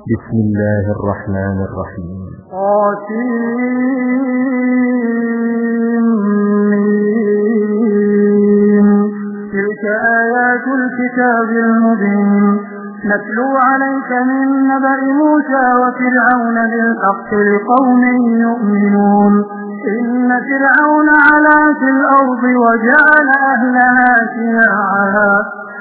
بسم الله الرحمن الرحيم. قاسمين تلك آيات الكتاب المبين. نتلو عليك من نبأ موسى وفرعون بالحق لقوم يؤمنون. إن فرعون علا في الأرض وجعل أهلها شيعا.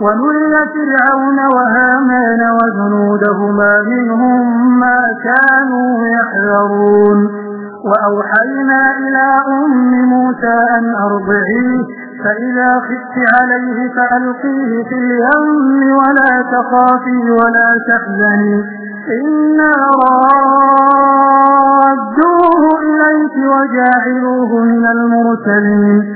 ونري فرعون وهامان وجنودهما منهم ما كانوا يحذرون. وأوحينا إلى أم موسى أن أرضعيه فإذا خفت عليه فألقيه في اليم ولا تخافي ولا تحزني. إنا رادوه إليك وجاعلوه من المرسلين.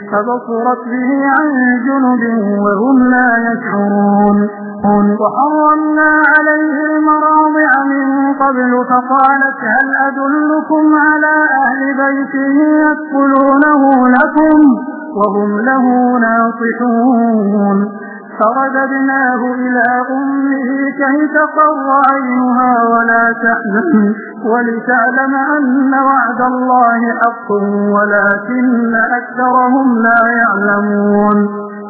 فبصرت به عن جنب وهم لا يشعرون. وحرمنا عليه المراضع من قبل فقالت هل أدلكم على أهل بيته يدخلونه لكم وهم له ناصحون. فرددناه إلى أمه كي تقر عينها ولا تحزن. ولتعلم أن وعد الله حق ولكن أكثرهم لا يعلمون.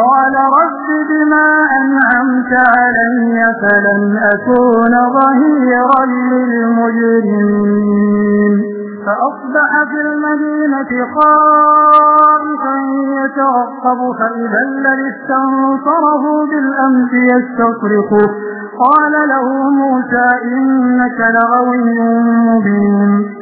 قال رب بما أنعمت علي فلن أكون ظهيرا للمجرمين. فأصبح في المدينة خائفا يترقب فإذا الذي استنصره بالأمس يستصرخه قال له موسى إنك لغوي مبين.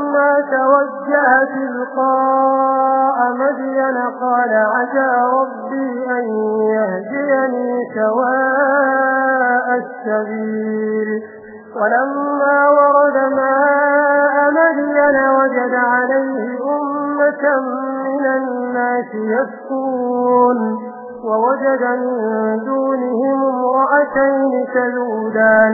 توجه تلقاء مدين قال عسى ربي أن يهديني سواء السبيل. ولما ورد ماء مدين وجد عليه أمة من الناس يسكون. ووجد من دونهم امرأتين تذودان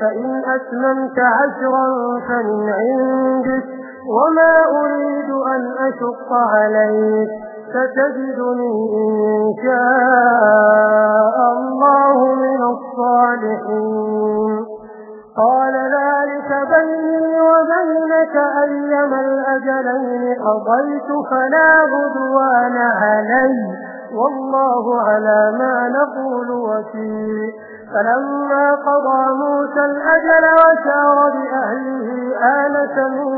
فإن أتممت عشرا فمن عندك وما أريد أن أشق عليك فتجدني إن شاء الله من الصالحين. قال ذلك بيني وبينك أيما الأجلين قضيت فلا عدوان علي والله على ما نقول وكيل. فلما قضى موسى الأجل وسار بأهله آنس من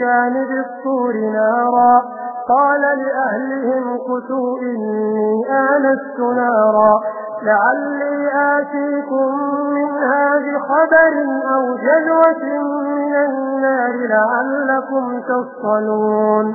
جانب الطور نارا. قال لأهلهم كتوا إني آنست نارا. لعلي آتيكم منها بخبر أو جذوة من النار لعلكم تصطلون.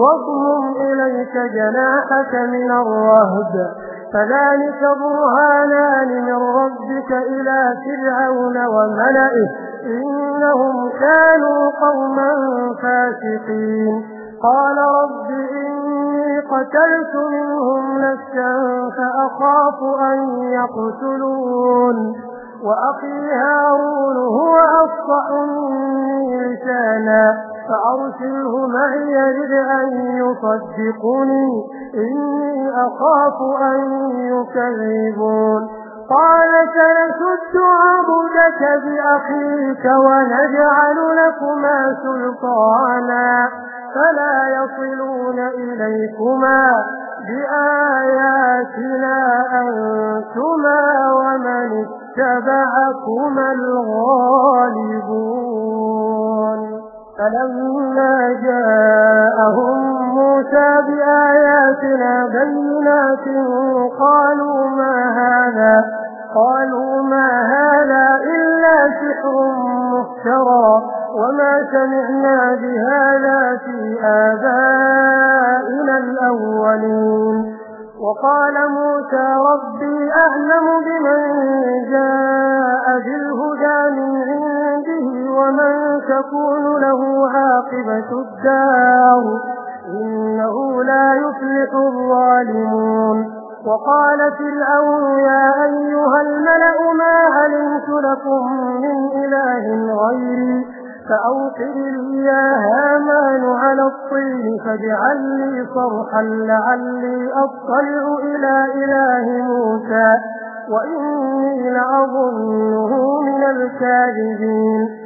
واضمم إليك جناحك من الرهب فذلك برهانان من ربك إلى فرعون وملئه إنهم كانوا قوما فاسقين قال رب إني قتلت منهم نفسا فأخاف أن يقتلون وأخي هارون هو أفصح مني لسانا فأرسله معي أن يصدقني إني أخاف أن يكذبون. قال سنسد عبدك بأخيك ونجعل لكما سلطانا. فلا يصلون إليكما بآياتنا أنتما ومن اتبعكما الغالبون. فلما جاءهم موسى بآياتنا بينات قالوا ما هذا؟ قالوا ما هذا إلا سحر مفترى وما سمعنا بهذا في آبائنا الأولين. وقال موسى ربي أعلم بمن جاء بالهدى من عنده ومن تكون له عاقبة الدار. إنه لا يفلح الظالمون. وقال فرعون يا أيها الملأ ما علمت لكم من إله غيري؟ فأوقر لي يا هامان على الطين فاجعل لي صرحا لعلي أطلع إلى إله موسى وإني لأظنه من الكاذبين.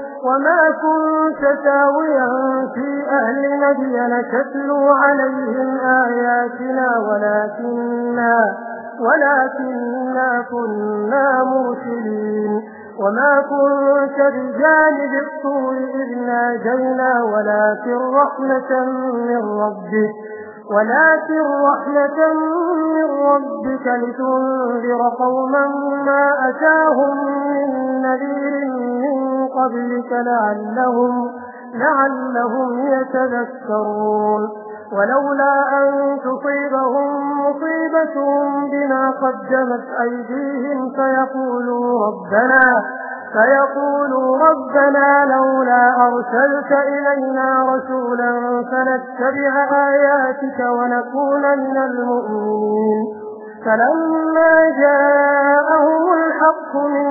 وما كنت ساويا في أهل مدين تتلو عليهم آياتنا ولكننا, ولكننا كنا مرسلين وما كنت بجانب الطور إذ ناجينا ولكن رحمة من ربك ولكن رحمة من ربك لتنذر قوما ما أتاهم من نذير قبلك لعلهم, لعلهم يتذكرون. ولولا أن تصيبهم مصيبة بما قدمت أيديهم فيقولوا ربنا فيقولوا ربنا لولا أرسلت إلينا رسولا فنتبع آياتك ونكون من المؤمنين. فلما جاءهم الحق من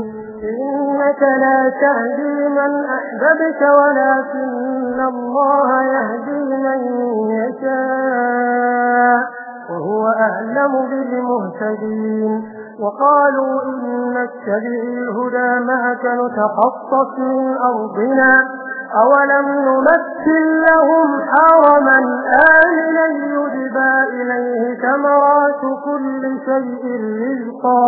إنك لا تهدي من أحببت ولكن الله يهدي من يشاء وهو أعلم بالمهتدين. وقالوا إن نتبع الهدى معك نتخصص من أرضنا. أولم نمثل لهم حرما آمنا يجبى إليه ثمرات كل شيء رزقا.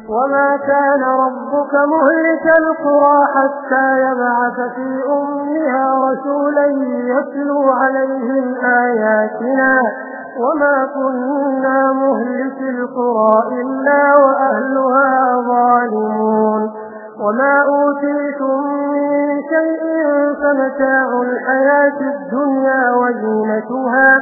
وما كان ربك مهلك القرى حتى يبعث في أمها رسولا يتلو عليهم آياتنا وما كنا مهلك القرى إلا وأهلها ظالمون. وما أوتيتم من شيء فمتاع الحياة الدنيا وزينتها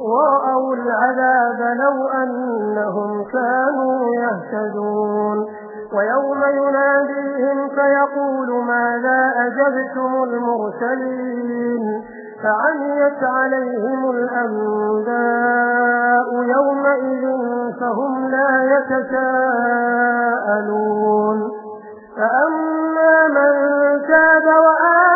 ورأوا العذاب لو أنهم كانوا يهتدون ويوم يناديهم فيقول ماذا أجبتم المرسلين فعميت عليهم الأنباء يومئذ فهم لا يتساءلون فأما من تاب وآمن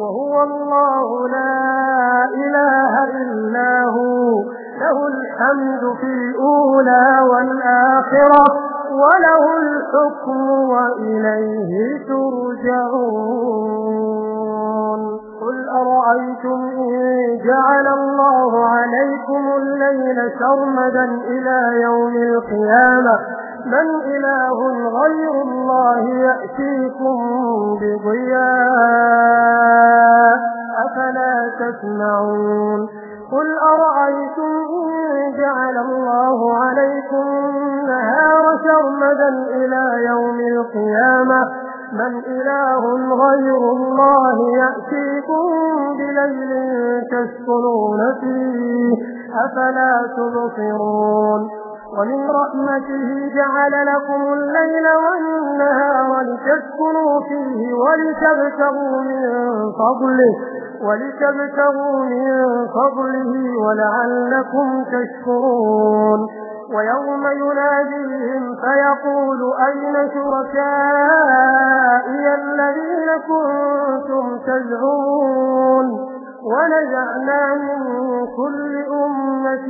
وهو الله لا إله إلا هو. له الحمد في الأولى والآخرة وله الحكم وإليه ترجعون. قل أرأيتم إن جعل الله عليكم الليل سرمدا إلى يوم القيامة؟ من إله غير الله يأتيكم بضياء أفلا تسمعون قل أرأيتم إن جعل الله عليكم النهار سرمدا إلى يوم القيامة من إله غير الله يأتيكم بليل تسكنون فيه أفلا تبصرون ومن رحمته جعل لكم الليل والنهار لتسكنوا فيه ولتبتغوا من فضله ولتبتغوا من فضله ولعلكم تشكرون. ويوم يناديهم فيقول أين شركائي الذين كنتم تزعمون؟ ونزعنا من كل أمة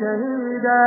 شهيدا.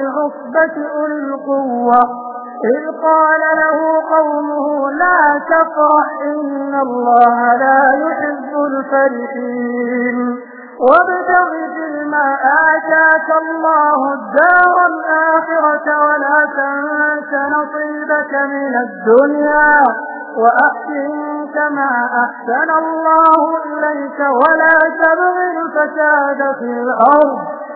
بالعصبة أولي القوة إذ قال له قومه لا تفرح إن الله لا يحب الفرحين. وابتغ فيما آتاك الله الدار الآخرة ولا تنس نصيبك من الدنيا. وأحسن كما أحسن الله إليك ولا تبغ الفساد في الأرض.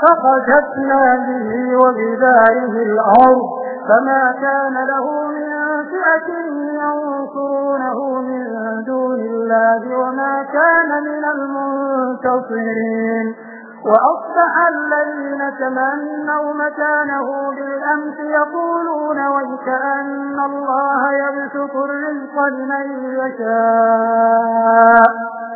فخشتنا به وبداره الأرض فما كان له من فئة ينصرونه من دون الله وما كان من المنتصرين. وأصبح الذين تمنوا مكانه بالأمس يقولون ويكأن الله يبسط الرزق لمن يشاء.